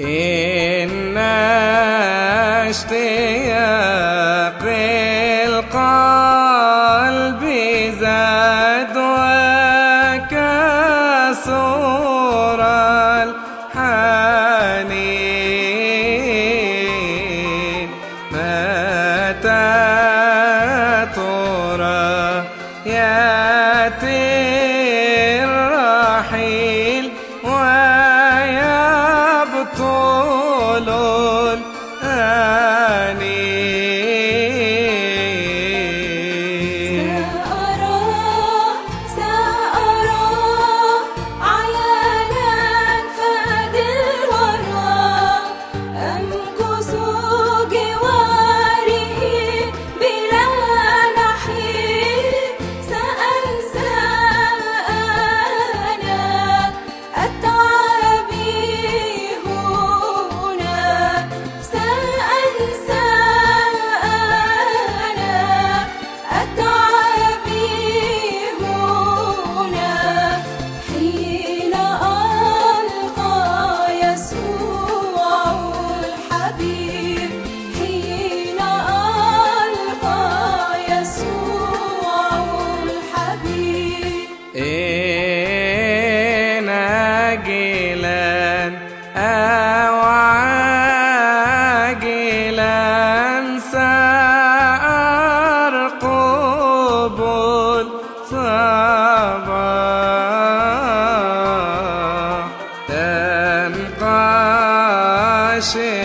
إن اشتياق القلب زاد وكسر الحنين. متى Ah. عاجلا آه، أو عاجلا سأرقب الصبا تنقشر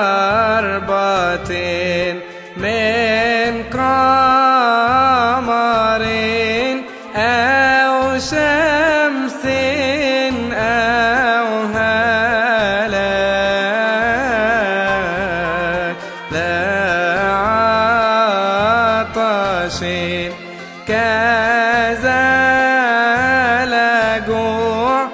لضربة من قمر أو شمس أو هلاك لا عطش كذا لا جوع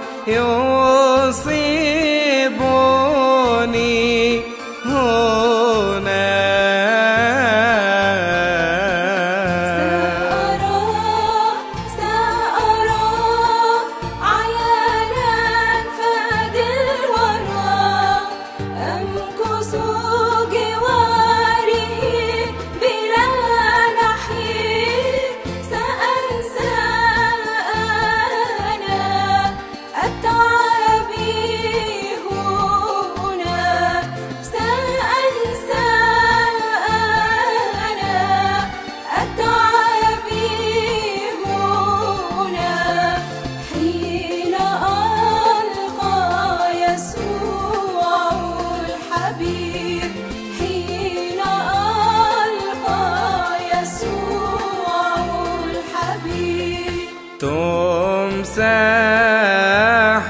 تمسح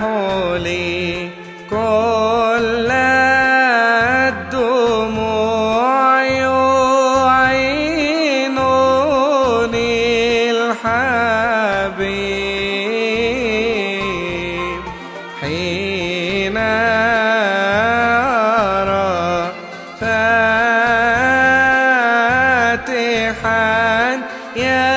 لي كل الدموع يعينني الحبيب. حين أرى فاتحا يا